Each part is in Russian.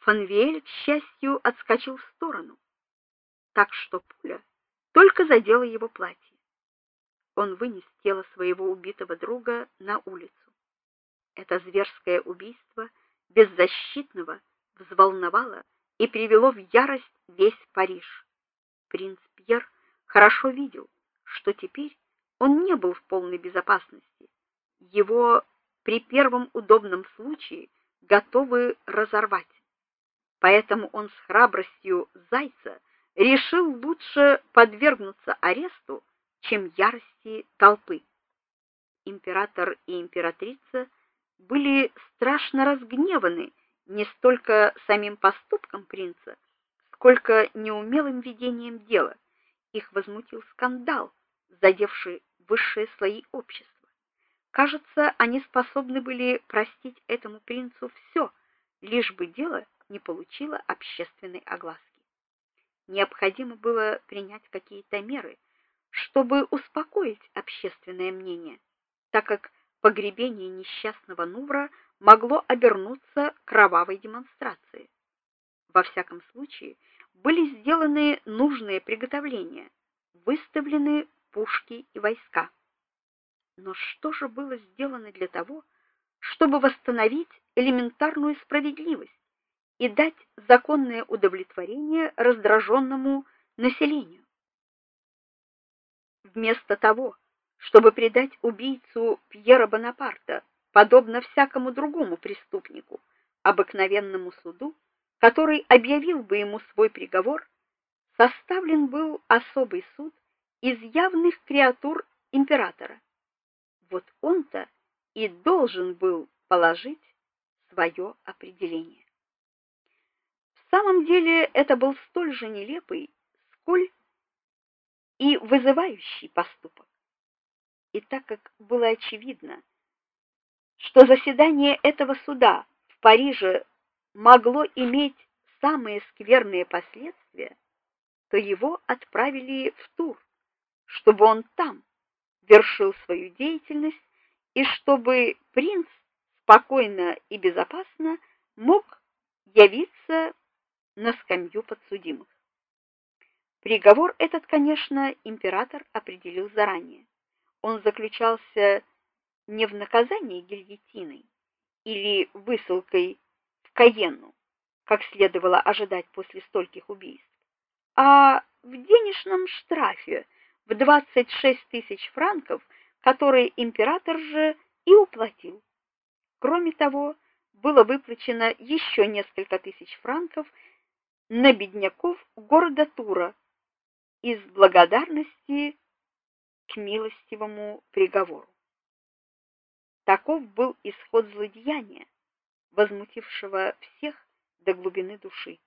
Фанвель, к счастью, отскочил в сторону, так что пуля только задела его платье. Он вынес тело своего убитого друга на улицу. Это зверское убийство беззащитного взволновало и привело в ярость весь Париж. Принц Пьер хорошо видел, что теперь он не был в полной безопасности. Его при первом удобном случае готовы разорвать. Поэтому он с храбростью зайца решил лучше подвергнуться аресту, чем ярости толпы. Император и императрица были страшно разгневаны не столько самим поступком принца, сколько неумелым ведением дела. Их возмутил скандал, задевший высшие слои общества. Кажется, они способны были простить этому принцу все, лишь бы дело не получило общественной огласки. Необходимо было принять какие-то меры, чтобы успокоить общественное мнение, так как погребение несчастного Нувра могло обернуться кровавой демонстрацией. Во всяком случае, были сделаны нужные приготовления, выставлены пушки и войска. Но что же было сделано для того, чтобы восстановить элементарную справедливость и дать законное удовлетворение раздраженному населению? Вместо того, чтобы предать убийцу Пьера Бонапарта, подобно всякому другому преступнику, обыкновенному суду, который объявил бы ему свой приговор, составлен был особый суд из явных креатур императора. Вот он-то и должен был положить свое определение. Самом деле это был столь же нелепый, сколь и вызывающий поступок. И так как было очевидно, что заседание этого суда в Париже могло иметь самые скверные последствия, то его отправили в Тур, чтобы он там вершил свою деятельность и чтобы принц спокойно и безопасно мог явиться на скамью подсудимых. Приговор этот, конечно, император определил заранее он заключался не в наказании гильотиной или высылкой в Каенну, как следовало ожидать после стольких убийств, а в денежном штрафе в 26 тысяч франков, который император же и уплатил. Кроме того, было выплачено еще несколько тысяч франков на бедняков города Тура из благодарности к милостивому приговору. Таков был исход злодеяния, возмутившего всех до глубины души.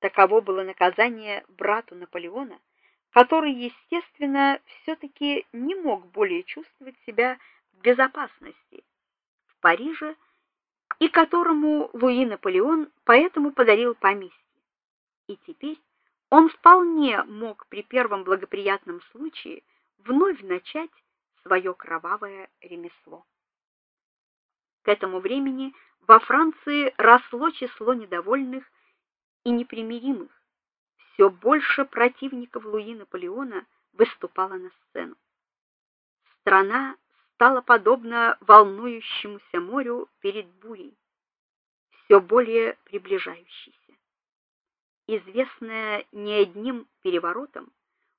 Таково было наказание брату Наполеона, который, естественно, все таки не мог более чувствовать себя в безопасности в Париже и которому Луи Наполеон поэтому подарил поместье. И теперь он вполне мог при первом благоприятном случае вновь начать свое кровавое ремесло. К этому времени во Франции росло число недовольных и непримиримых. Все больше противников Луи Наполеона выступало на сцену. Страна стала подобна волнующемуся морю перед бурей, все более приближающейся. Известная не одним переворотом,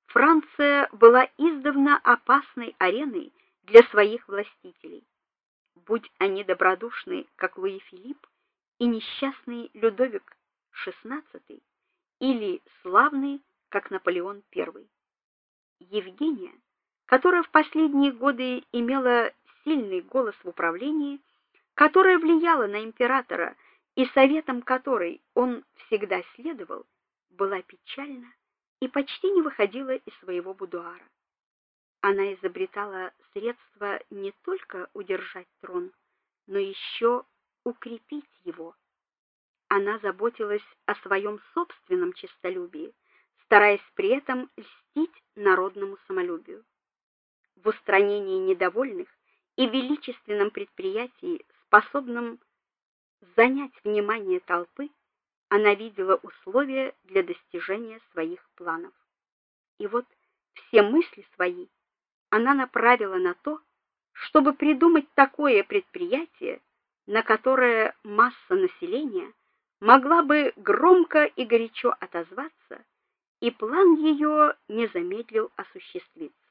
Франция была издавна опасной ареной для своих властителей. Будь они добродушны, как Луи Филипп и несчастный Людовик XVI, или славный, как Наполеон I. Евгения, которая в последние годы имела сильный голос в управлении, которая влияла на императора и советам которой он всегда следовал, была печальна и почти не выходила из своего будуара. Она изобретала средства не только удержать трон, но еще укрепить его. Она заботилась о своем собственном честолюбии, стараясь при этом льстить народному самолюбию. В устранении недовольных и величественном предприятии, способном занять внимание толпы, она видела условия для достижения своих планов. И вот все мысли свои она направила на то, чтобы придумать такое предприятие, на которое масса населения могла бы громко и горячо отозваться, и план ее не замедлил осуществиться.